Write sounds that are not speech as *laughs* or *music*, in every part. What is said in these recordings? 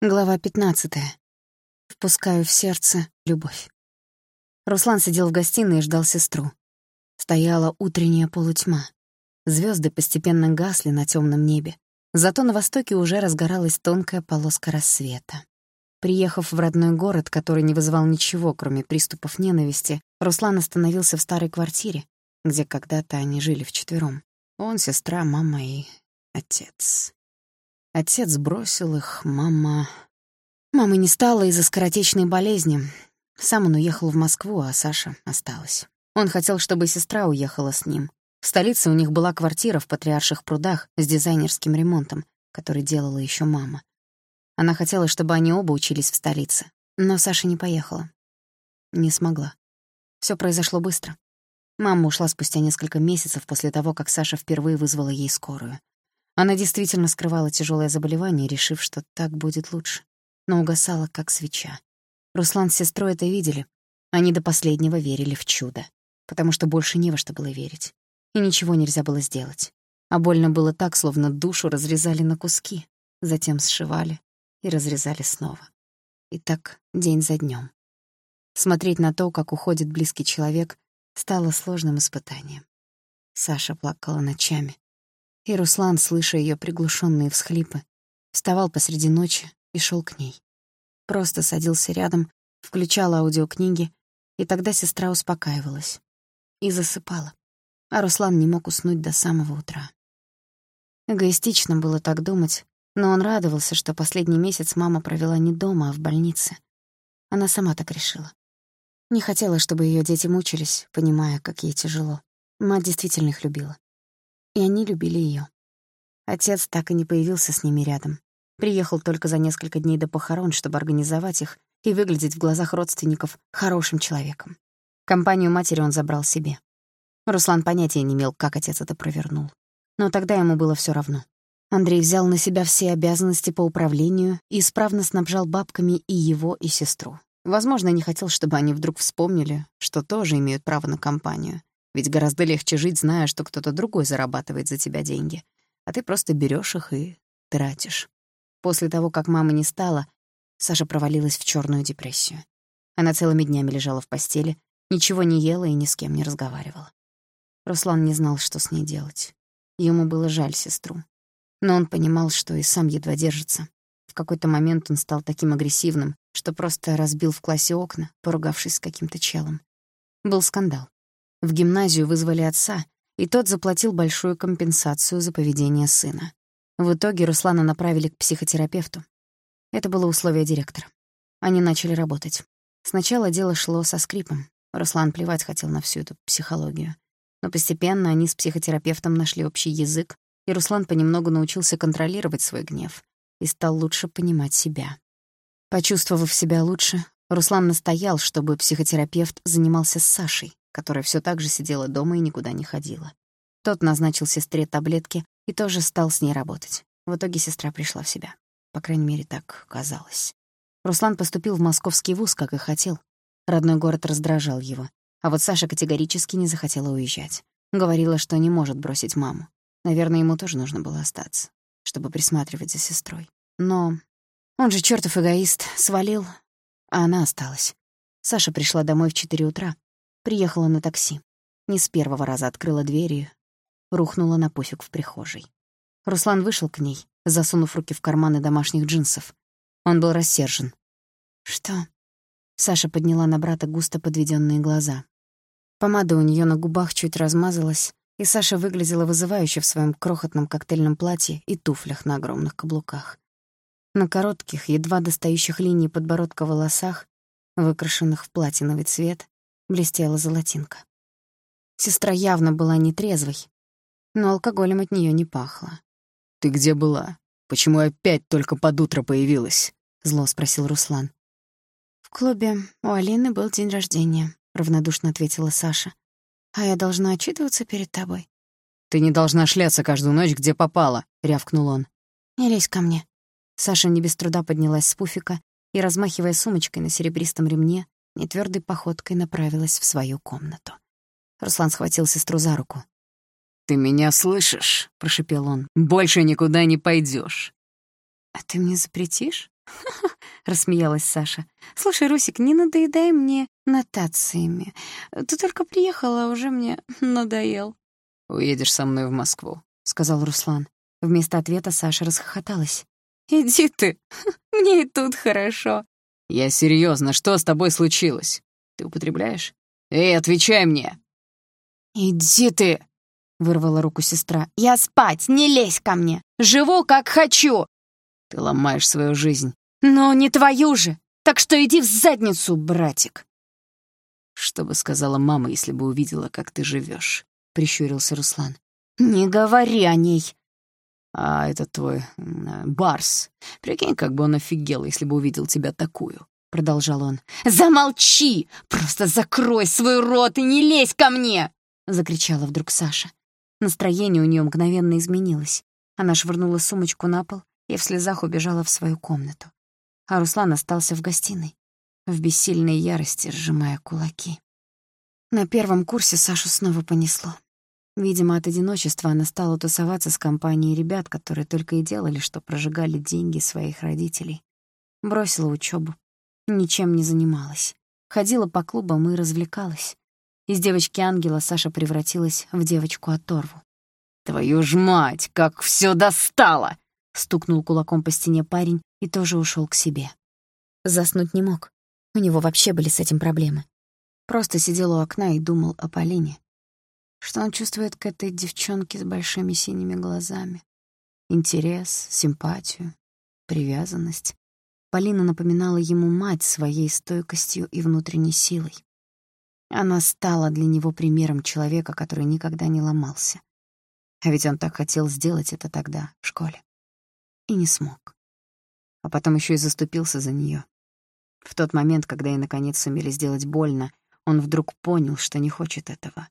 Глава 15. Впускаю в сердце любовь. Руслан сидел в гостиной и ждал сестру. Стояла утренняя полутьма. Звезды постепенно гасли на темном небе. Зато на востоке уже разгоралась тонкая полоска рассвета. Приехав в родной город, который не вызывал ничего, кроме приступов ненависти, Руслан остановился в старой квартире, где когда-то они жили вчетвером. Он, сестра, мама и отец. Отец бросил их, мама... Мамы не стало из-за скоротечной болезни. Сам он уехал в Москву, а Саша осталась. Он хотел, чтобы сестра уехала с ним. В столице у них была квартира в Патриарших прудах с дизайнерским ремонтом, который делала еще мама. Она хотела, чтобы они оба учились в столице. Но Саша не поехала. Не смогла. Все произошло быстро. Мама ушла спустя несколько месяцев после того, как Саша впервые вызвала ей скорую. Она действительно скрывала тяжелое заболевание, решив, что так будет лучше. Но угасала, как свеча. Руслан с сестрой это видели. Они до последнего верили в чудо. Потому что больше не во что было верить. И ничего нельзя было сделать. А больно было так, словно душу разрезали на куски. Затем сшивали и разрезали снова. И так день за днем. Смотреть на то, как уходит близкий человек, стало сложным испытанием. Саша плакала ночами, и Руслан, слыша ее приглушенные всхлипы, вставал посреди ночи и шел к ней. Просто садился рядом, включал аудиокниги, и тогда сестра успокаивалась. И засыпала. А Руслан не мог уснуть до самого утра. Эгоистично было так думать, но он радовался, что последний месяц мама провела не дома, а в больнице. Она сама так решила. Не хотела, чтобы ее дети мучились, понимая, как ей тяжело. Мать действительно их любила и они любили ее. Отец так и не появился с ними рядом. Приехал только за несколько дней до похорон, чтобы организовать их и выглядеть в глазах родственников хорошим человеком. Компанию матери он забрал себе. Руслан понятия не имел, как отец это провернул. Но тогда ему было все равно. Андрей взял на себя все обязанности по управлению и исправно снабжал бабками и его, и сестру. Возможно, не хотел, чтобы они вдруг вспомнили, что тоже имеют право на компанию, ведь гораздо легче жить, зная, что кто-то другой зарабатывает за тебя деньги, а ты просто берешь их и тратишь. После того, как мамы не стало, Саша провалилась в черную депрессию. Она целыми днями лежала в постели, ничего не ела и ни с кем не разговаривала. Руслан не знал, что с ней делать. Ему было жаль сестру. Но он понимал, что и сам едва держится. В какой-то момент он стал таким агрессивным, что просто разбил в классе окна, поругавшись с каким-то челом. Был скандал. В гимназию вызвали отца, и тот заплатил большую компенсацию за поведение сына. В итоге Руслана направили к психотерапевту. Это было условие директора. Они начали работать. Сначала дело шло со скрипом. Руслан плевать хотел на всю эту психологию. Но постепенно они с психотерапевтом нашли общий язык, и Руслан понемногу научился контролировать свой гнев и стал лучше понимать себя. Почувствовав себя лучше, Руслан настоял, чтобы психотерапевт занимался с Сашей, которая все так же сидела дома и никуда не ходила. Тот назначил сестре таблетки и тоже стал с ней работать. В итоге сестра пришла в себя. По крайней мере, так казалось. Руслан поступил в московский вуз, как и хотел. Родной город раздражал его. А вот Саша категорически не захотела уезжать. Говорила, что не может бросить маму. Наверное, ему тоже нужно было остаться, чтобы присматривать за сестрой. Но он же чертов эгоист, свалил, а она осталась. Саша пришла домой в 4 утра, Приехала на такси. Не с первого раза открыла двери, рухнула на пуфик в прихожей. Руслан вышел к ней, засунув руки в карманы домашних джинсов. Он был рассержен. «Что?» Саша подняла на брата густо подведенные глаза. Помада у нее на губах чуть размазалась, и Саша выглядела вызывающе в своем крохотном коктейльном платье и туфлях на огромных каблуках. На коротких, едва достающих линий подбородка волосах, выкрашенных в платиновый цвет, блестела золотинка. Сестра явно была нетрезвой, но алкоголем от нее не пахло. «Ты где была? Почему опять только под утро появилась?» — зло спросил Руслан. «В клубе у Алины был день рождения», — равнодушно ответила Саша. «А я должна отчитываться перед тобой». «Ты не должна шляться каждую ночь, где попала», — рявкнул он. «Не лезь ко мне». Саша не без труда поднялась с пуфика и, размахивая сумочкой на серебристом ремне, нетвёрдой походкой направилась в свою комнату. Руслан схватил сестру за руку. «Ты меня слышишь?» — прошепел он. «Больше никуда не пойдёшь». «А ты мне запретишь?» *laughs* — рассмеялась Саша. «Слушай, Русик, не надоедай мне нотациями. Ты только приехала, а уже мне *laughs* надоел». «Уедешь со мной в Москву», — сказал Руслан. Вместо ответа Саша расхохоталась. «Иди ты, *laughs* мне и тут хорошо». «Я серьезно, что с тобой случилось? Ты употребляешь? Эй, отвечай мне!» «Иди ты!» — вырвала руку сестра. «Я спать, не лезь ко мне! Живу, как хочу!» «Ты ломаешь свою жизнь». «Но не твою же! Так что иди в задницу, братик!» «Что бы сказала мама, если бы увидела, как ты живешь? прищурился Руслан. «Не говори о ней!» «А это твой Барс. Прикинь, как бы он офигел, если бы увидел тебя такую», — продолжал он. «Замолчи! Просто закрой свой рот и не лезь ко мне!» — закричала вдруг Саша. Настроение у нее мгновенно изменилось. Она швырнула сумочку на пол и в слезах убежала в свою комнату. А Руслан остался в гостиной, в бессильной ярости сжимая кулаки. На первом курсе Сашу снова понесло. Видимо, от одиночества она стала тусоваться с компанией ребят, которые только и делали, что прожигали деньги своих родителей. Бросила учебу, ничем не занималась. Ходила по клубам и развлекалась. Из девочки-ангела Саша превратилась в девочку-оторву. «Твою ж мать, как все достало!» — стукнул кулаком по стене парень и тоже ушел к себе. Заснуть не мог. У него вообще были с этим проблемы. Просто сидел у окна и думал о Полине. Что он чувствует к этой девчонке с большими синими глазами? Интерес, симпатию, привязанность. Полина напоминала ему мать своей стойкостью и внутренней силой. Она стала для него примером человека, который никогда не ломался. А ведь он так хотел сделать это тогда, в школе. И не смог. А потом еще и заступился за нее. В тот момент, когда ей наконец сумели сделать больно, он вдруг понял, что не хочет этого.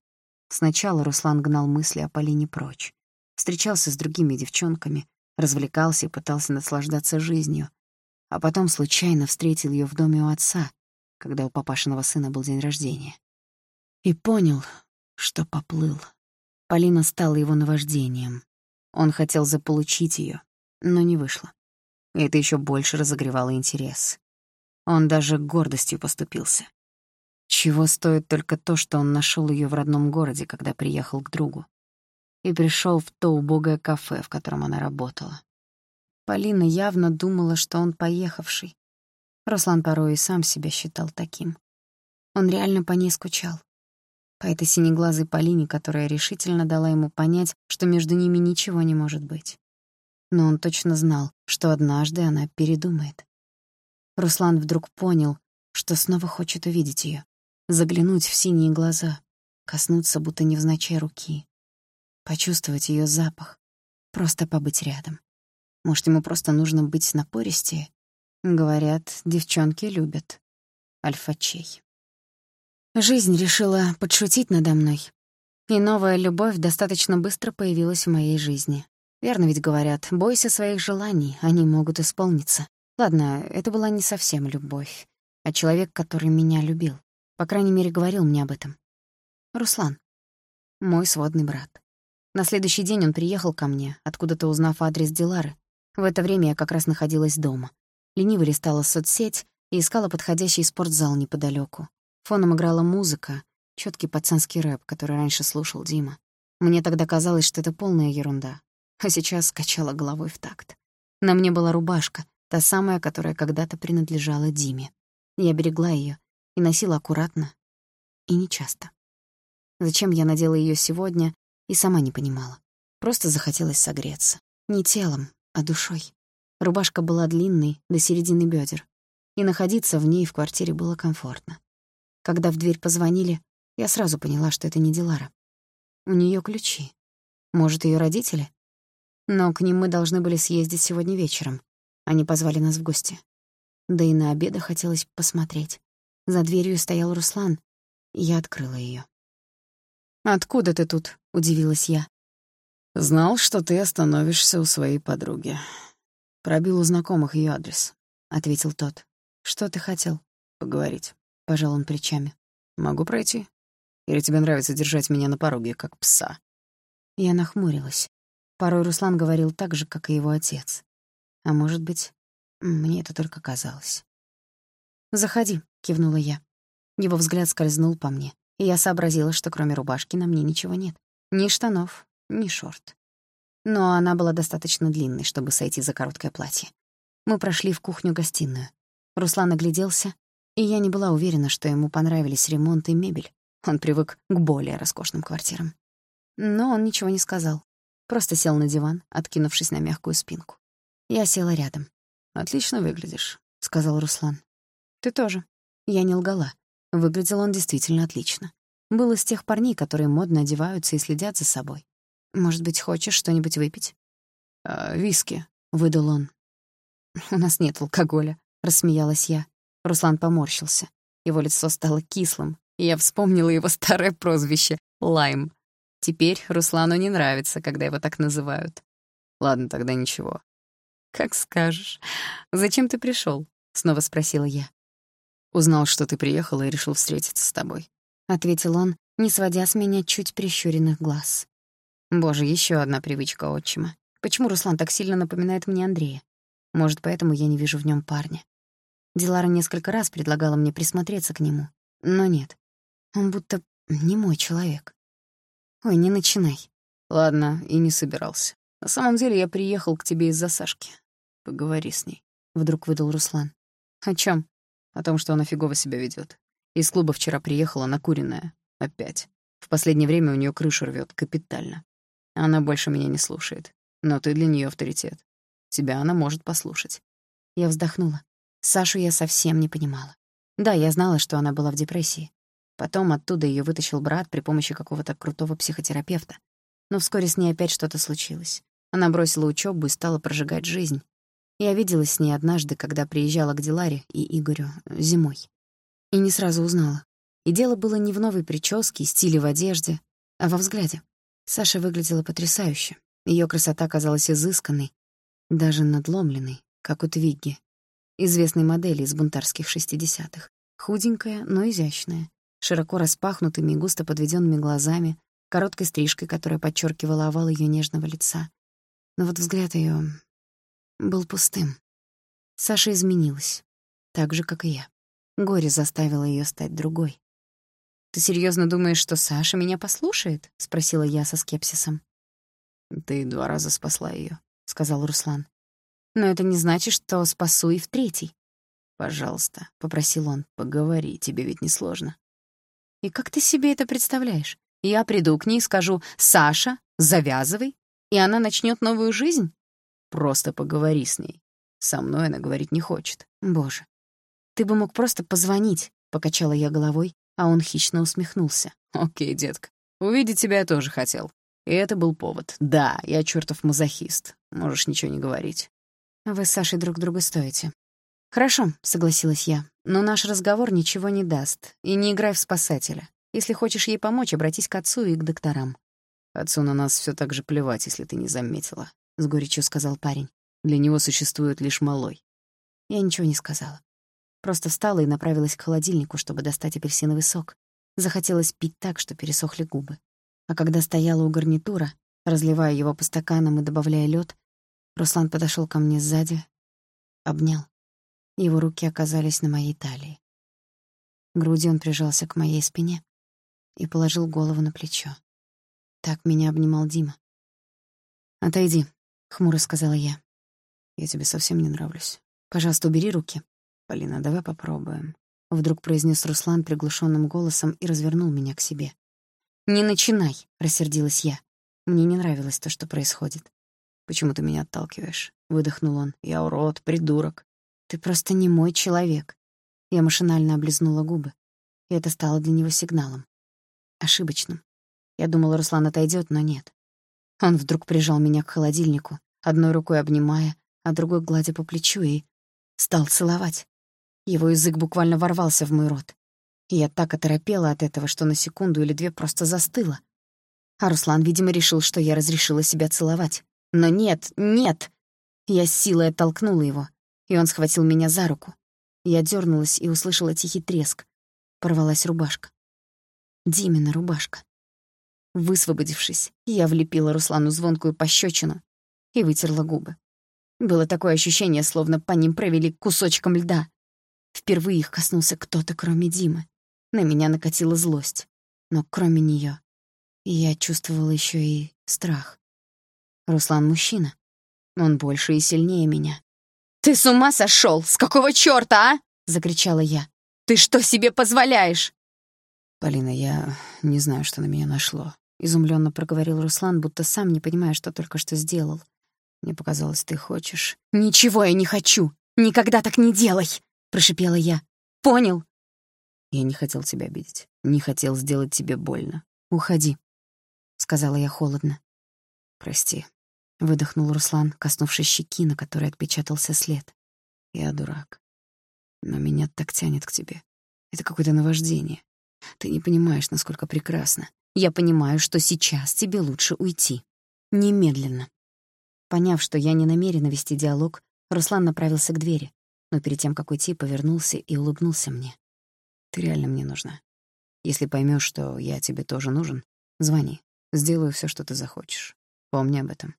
Сначала Руслан гнал мысли о Полине прочь. Встречался с другими девчонками, развлекался и пытался наслаждаться жизнью. А потом случайно встретил ее в доме у отца, когда у папашиного сына был день рождения. И понял, что поплыл. Полина стала его наваждением. Он хотел заполучить ее, но не вышло. И это еще больше разогревало интерес. Он даже гордостью поступился. Чего стоит только то, что он нашел ее в родном городе, когда приехал к другу. И пришел в то убогое кафе, в котором она работала. Полина явно думала, что он поехавший. Руслан порой и сам себя считал таким. Он реально по ней скучал по этой синеглазой Полине, которая решительно дала ему понять, что между ними ничего не может быть. Но он точно знал, что однажды она передумает. Руслан вдруг понял, что снова хочет увидеть ее, заглянуть в синие глаза, коснуться будто невзначай руки, почувствовать ее запах, просто побыть рядом. Может, ему просто нужно быть напористее? Говорят, девчонки любят альфачей. Жизнь решила подшутить надо мной. И новая любовь достаточно быстро появилась в моей жизни. Верно ведь говорят, бойся своих желаний, они могут исполниться. Ладно, это была не совсем любовь, а человек, который меня любил. По крайней мере, говорил мне об этом. Руслан. Мой сводный брат. На следующий день он приехал ко мне, откуда-то узнав адрес Дилары. В это время я как раз находилась дома. Лениво листала соцсеть и искала подходящий спортзал неподалеку. Фоном играла музыка, чёткий пацанский рэп, который раньше слушал Дима. Мне тогда казалось, что это полная ерунда, а сейчас качала головой в такт. На мне была рубашка, та самая, которая когда-то принадлежала Диме. Я берегла её и носила аккуратно и нечасто. Зачем я надела её сегодня, и сама не понимала. Просто захотелось согреться. Не телом, а душой. Рубашка была длинной, до середины бёдер, и находиться в ней в квартире было комфортно. Когда в дверь позвонили, я сразу поняла, что это не Дилара. У неё ключи. Может, её родители? Но к ним мы должны были съездить сегодня вечером. Они позвали нас в гости. Да и на обеда хотелось посмотреть. За дверью стоял Руслан, я открыла её. «Откуда ты тут?» — удивилась я. «Знал, что ты остановишься у своей подруги. Пробил у знакомых её адрес», — ответил тот. «Что ты хотел?» «Поговорить». — пожал он плечами. «Могу пройти? Или тебе нравится держать меня на пороге, как пса?» Я нахмурилась. Порой Руслан говорил так же, как и его отец. А может быть, Мне это только казалось. «Заходи», — кивнула я. Его взгляд скользнул по мне, и я сообразила, что кроме рубашки на мне ничего нет. Ни штанов, ни шорт. Но она была достаточно длинной, чтобы сойти за короткое платье. Мы прошли в кухню-гостиную. Руслан огляделся, и я не была уверена, что ему понравились ремонт и мебель. Он привык к более роскошным квартирам. Но он ничего не сказал. Просто сел на диван, откинувшись на мягкую спинку. Я села рядом. «Отлично выглядишь», — сказал Руслан. «Ты тоже». Я не лгала. Выглядел он действительно отлично. Был из тех парней, которые модно одеваются и следят за собой. «Может быть, хочешь что-нибудь выпить?» «А, «Виски», — выдал он. «У нас нет алкоголя», — рассмеялась я. Руслан поморщился. Его лицо стало кислым, и я вспомнила его старое прозвище — Лайм. Теперь Руслану не нравится, когда его так называют. «Ладно, тогда ничего». «Как скажешь. Зачем ты пришел? снова спросила я. «Узнал, что ты приехала и решил встретиться с тобой», — ответил он, не сводя с меня чуть прищуренных глаз. Боже, еще одна привычка отчима. Почему Руслан так сильно напоминает мне Андрея? Может, поэтому я не вижу в нем парня. Дилара несколько раз предлагала мне присмотреться к нему, но нет. Он будто не мой человек. Ой, не начинай. Ладно, и не собирался. На самом деле я приехал к тебе из-за Сашки. Поговори с ней. Вдруг выдал Руслан. О чем? О том, что она фигово себя ведет. Из клуба вчера приехала накуренная. Опять. В последнее время у нее крышу рвет капитально. Она больше меня не слушает. Но ты для нее авторитет. Тебя она может послушать. Я вздохнула. Сашу я совсем не понимала. Да, я знала, что она была в депрессии. Потом оттуда ее вытащил брат при помощи какого-то крутого психотерапевта. Но вскоре с ней опять что-то случилось. Она бросила учебу и стала прожигать жизнь. Я виделась с ней однажды, когда приезжала к Диларе и Игорю э, зимой. И не сразу узнала. И дело было не в новой прическе, стиле в одежде, а во взгляде. Саша выглядела потрясающе. Ее красота казалась изысканной, даже надломленной, как у Твигги, известной модели из бунтарских шестидесятых. Худенькая, но изящная, широко распахнутыми и густо подведенными глазами, короткой стрижкой, которая подчеркивала овал ее нежного лица. Но вот взгляд ее был пустым. Саша изменилась, так же, как и я. Горе заставило ее стать другой. «Ты серьезно думаешь, что Саша меня послушает?» — спросила я со скепсисом. «Ты два раза спасла ее, сказал Руслан. «Но это не значит, что спасу и в третий». «Пожалуйста», — попросил он, — «поговори, тебе ведь не сложно». «И как ты себе это представляешь? Я приду к ней и скажу «Саша, завязывай», и она начнет новую жизнь?» «Просто поговори с ней. Со мной она говорить не хочет». «Боже, ты бы мог просто позвонить», — покачала я головой, а он хищно усмехнулся. «Окей, детка, увидеть тебя я тоже хотел. И это был повод. Да, я чертов мазохист. Можешь ничего не говорить». «Вы с Сашей друг друга стоите». «Хорошо», — согласилась я, «но наш разговор ничего не даст. И не играй в спасателя. Если хочешь ей помочь, обратись к отцу и к докторам». «Отцу на нас все так же плевать, если ты не заметила», — с горечью сказал парень. «Для него существует лишь малой». Я ничего не сказала. Просто встала и направилась к холодильнику, чтобы достать апельсиновый сок. Захотелось пить так, что пересохли губы. А когда стояла у гарнитура, разливая его по стаканам и добавляя лед, Руслан подошел ко мне сзади, обнял. Его руки оказались на моей талии. Грудью он прижался к моей спине и положил голову на плечо. Так меня обнимал Дима. «Отойди», — хмуро сказала я. «Я тебе совсем не нравлюсь. Пожалуйста, убери руки». «Полина, давай попробуем», — вдруг произнес Руслан приглушенным голосом и развернул меня к себе. «Не начинай», — рассердилась я. Мне не нравилось то, что происходит. «Почему ты меня отталкиваешь?» — выдохнул он. «Я урод, придурок». «Ты просто не мой человек». Я машинально облизнула губы, и это стало для него сигналом. Ошибочным. Я думала, Руслан отойдет, но нет. Он вдруг прижал меня к холодильнику, одной рукой обнимая, а другой гладя по плечу и стал целовать. Его язык буквально ворвался в мой рот. И я так оторопела от этого, что на секунду или две просто застыла. А Руслан, видимо, решил, что я разрешила себя целовать. Но нет, нет! Я с силой оттолкнула его, и он схватил меня за руку. Я дернулась и услышала тихий треск. Порвалась рубашка. Димина рубашка. Высвободившись, я влепила Руслану звонкую пощечину и вытерла губы. Было такое ощущение, словно по ним провели кусочком льда. Впервые их коснулся кто-то, кроме Димы. На меня накатила злость. Но кроме неё я чувствовала ещё и страх. Руслан мужчина. Он больше и сильнее меня. «Ты с ума сошёл? С какого чёрта, а?» — закричала я. «Ты что себе позволяешь?» «Полина, я не знаю, что на меня нашло», — изумлённо проговорил Руслан, будто сам не понимая, что только что сделал. «Мне показалось, ты хочешь...» «Ничего я не хочу! Никогда так не делай!» — прошипела я. «Понял?» «Я не хотел тебя обидеть. Не хотел сделать тебе больно. Уходи», — сказала я холодно. «Прости», — выдохнул Руслан, коснувшись щеки, на которой отпечатался след. «Я дурак. Но меня так тянет к тебе. Это какое-то наваждение. Ты не понимаешь, насколько прекрасно. Я понимаю, что сейчас тебе лучше уйти. Немедленно». Поняв, что я не намерена вести диалог, Руслан направился к двери, но перед тем, как уйти, повернулся и улыбнулся мне. «Ты реально мне нужна. Если поймешь, что я тебе тоже нужен, звони. Сделаю все, что ты захочешь. Помни об этом.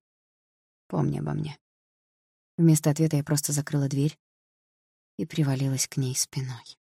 Помни обо мне». Вместо ответа я просто закрыла дверь и привалилась к ней спиной.